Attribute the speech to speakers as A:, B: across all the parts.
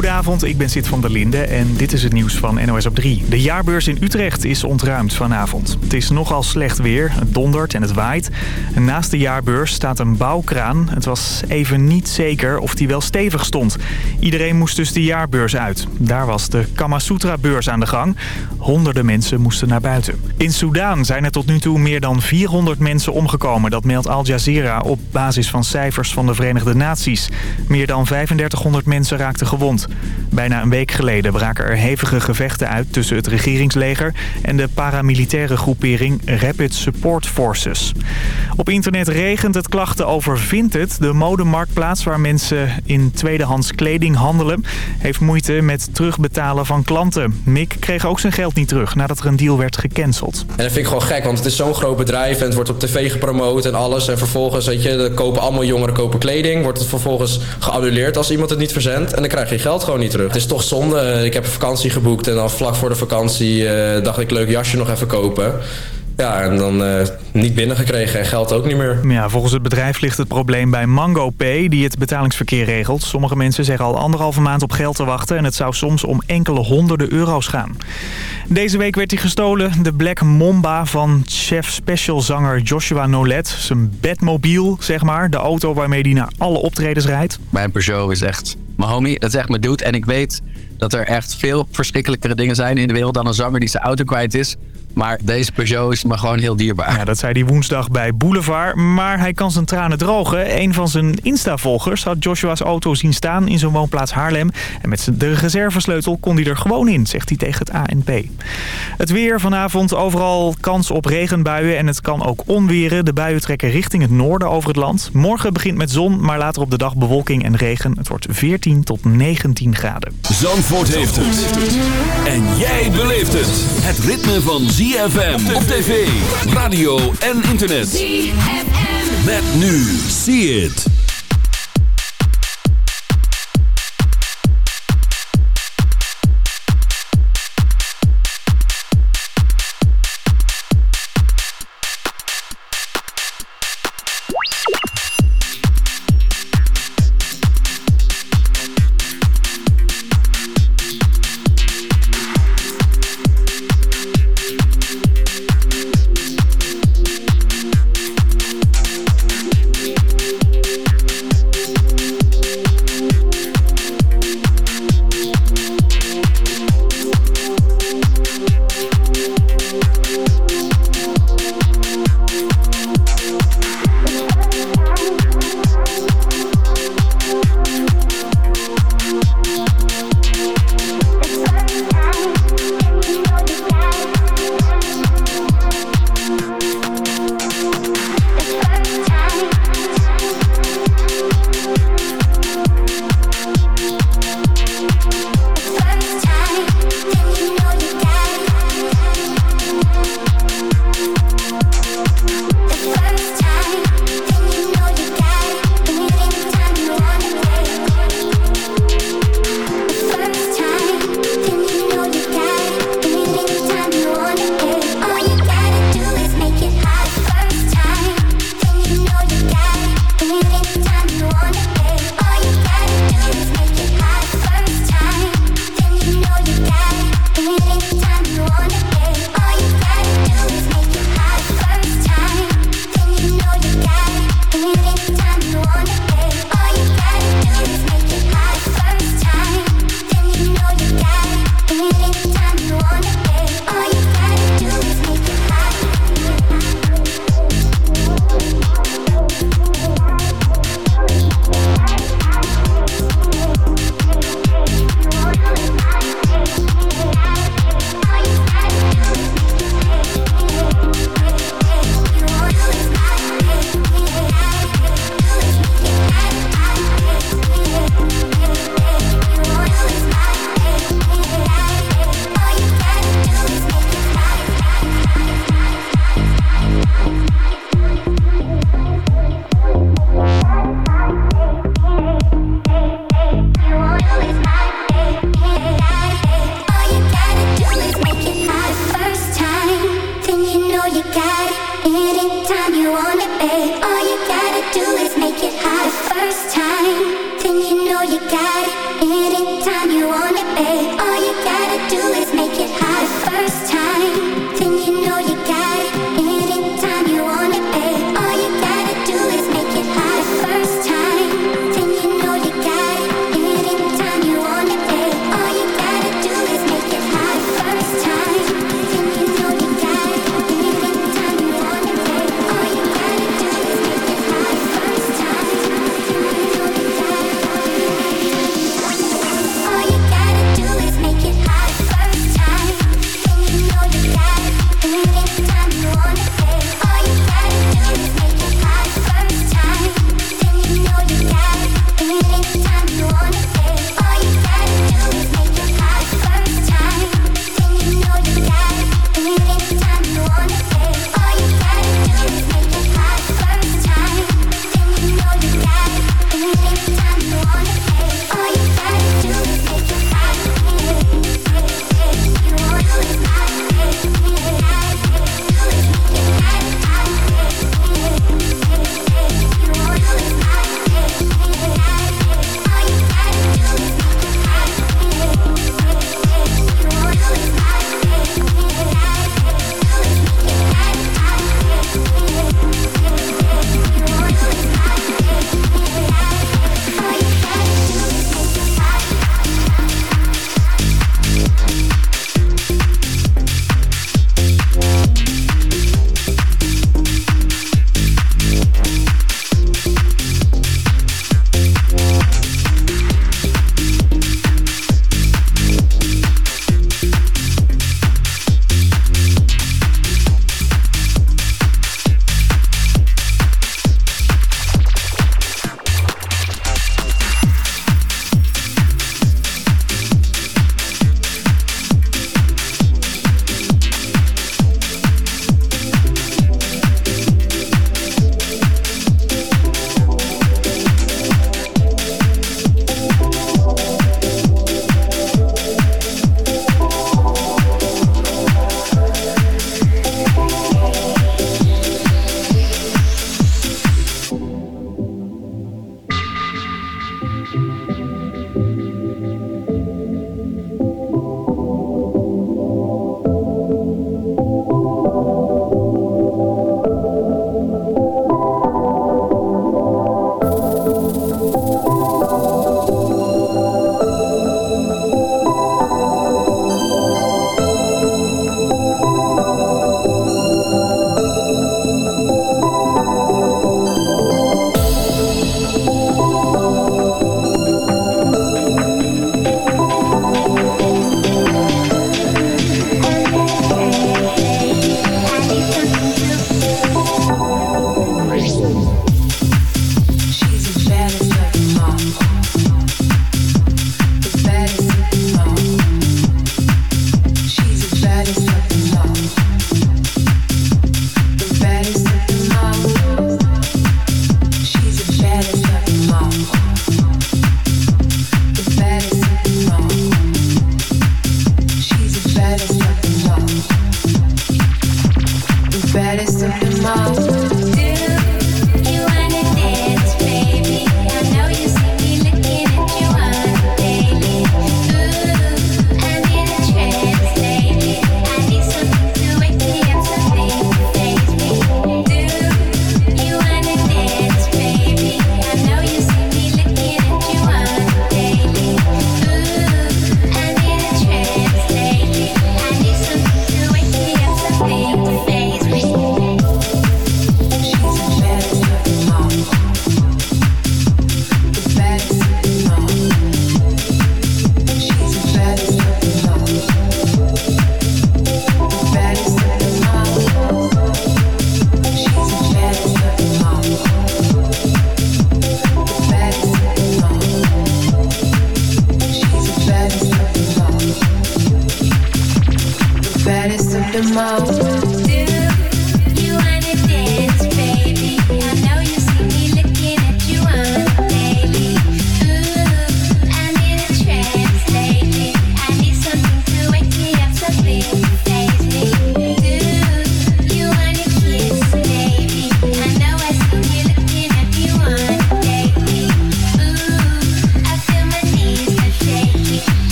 A: goedenavond. Ik ben Sid van der Linde en dit is het nieuws van NOS op 3. De jaarbeurs in Utrecht is ontruimd vanavond. Het is nogal slecht weer, het dondert en het waait. En naast de jaarbeurs staat een bouwkraan. Het was even niet zeker of die wel stevig stond. Iedereen moest dus de jaarbeurs uit. Daar was de Kamasutra-beurs aan de gang. Honderden mensen moesten naar buiten. In Soedan zijn er tot nu toe meer dan 400 mensen omgekomen. Dat meldt Al Jazeera op basis van cijfers van de Verenigde Naties. Meer dan 3500 mensen raakten gewond. Bijna een week geleden braken er hevige gevechten uit tussen het regeringsleger en de paramilitaire groepering Rapid Support Forces. Op internet regent het klachten over Vinted, de modemarktplaats waar mensen in tweedehands kleding handelen, heeft moeite met terugbetalen van klanten. Mick kreeg ook zijn geld niet terug nadat er een deal werd gecanceld.
B: En dat vind ik gewoon gek, want het is zo'n groot bedrijf en het wordt op tv gepromoot en alles. En vervolgens, weet je, kopen allemaal jongeren kopen kleding, wordt het vervolgens geannuleerd als iemand het niet verzendt. En dan krijg je je gewoon niet terug. Het is toch zonde. Ik heb een vakantie geboekt en dan vlak voor de vakantie uh, dacht ik leuk jasje nog even kopen. Ja, en dan uh, niet binnengekregen en geld ook niet meer.
A: Ja, volgens het bedrijf ligt het probleem bij MangoPay, die het betalingsverkeer regelt. Sommige mensen zeggen al anderhalve maand op geld te wachten... en het zou soms om enkele honderden euro's gaan. Deze week werd hij gestolen, de Black Momba van chef special zanger Joshua Nolet. Zijn bedmobiel, zeg maar. De auto waarmee hij naar alle optredens rijdt.
C: Mijn Peugeot is echt mijn homie. Dat is echt mijn dude. En ik weet dat er echt veel verschrikkelijkere dingen zijn in de wereld... dan een zanger die zijn auto kwijt is... Maar deze Peugeot is me gewoon heel dierbaar.
A: Ja, dat zei hij woensdag bij Boulevard. Maar hij kan zijn tranen drogen. Een van zijn Insta-volgers had Joshua's auto zien staan in zijn woonplaats Haarlem. En met de reservesleutel kon hij er gewoon in, zegt hij tegen het ANP. Het weer vanavond overal kans op regenbuien en het kan ook onweren. De buien trekken richting het noorden over het land. Morgen begint met zon, maar later op de dag bewolking en regen. Het wordt 14 tot 19 graden.
D: Zandvoort heeft het. En jij beleeft het. Het ritme van ZFM op tv, radio en internet. ZFM. Met nu. See it.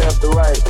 E: left, right.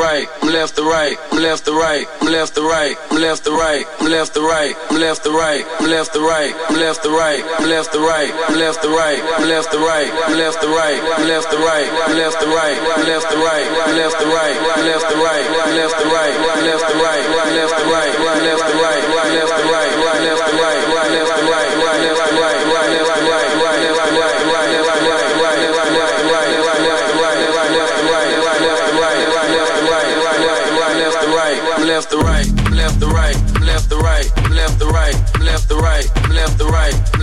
E: right, I'm left the right, I'm left the right, I'm left the right, I'm left the right, I'm left the right, I'm left the right, I'm left the right, I'm left the right, I'm left the right, I'm left the right, I'm left the right, I'm left the right, I'm left the right, I'm left the right, I'm left the right, I'm left the right, I'm left to right, I'm left to right, I'm left to right, I'm left to right, I'm left to right. left to right.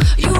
D: You